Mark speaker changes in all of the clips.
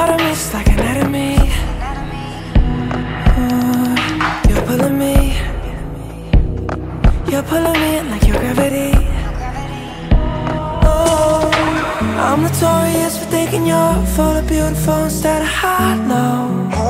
Speaker 1: part of me is like anatomy. Uh, you're pulling me. You're pulling me in like your gravity. Oh, I'm notorious for thinking you're full of beautiful instead of hollow.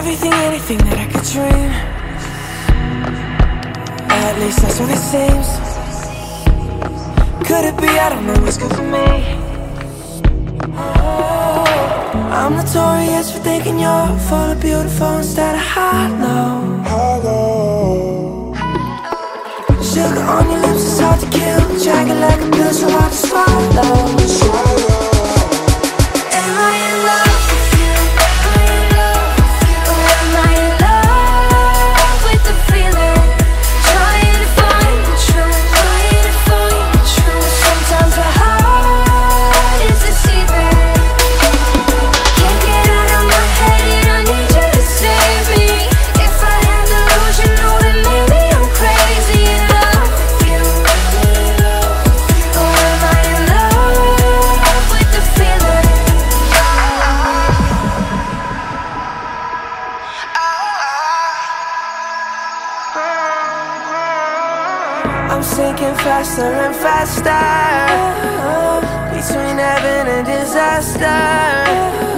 Speaker 1: Everything, anything that I could dream. At least that's what it seems. Could it be? I don't know what's good for me. Oh, I'm notorious for thinking you're full of beautiful instead of hollow. Sugar on your lips is hard to kill. Dragging like a pill, so
Speaker 2: I'm
Speaker 1: sinking faster and faster uh-huh. between heaven and disaster.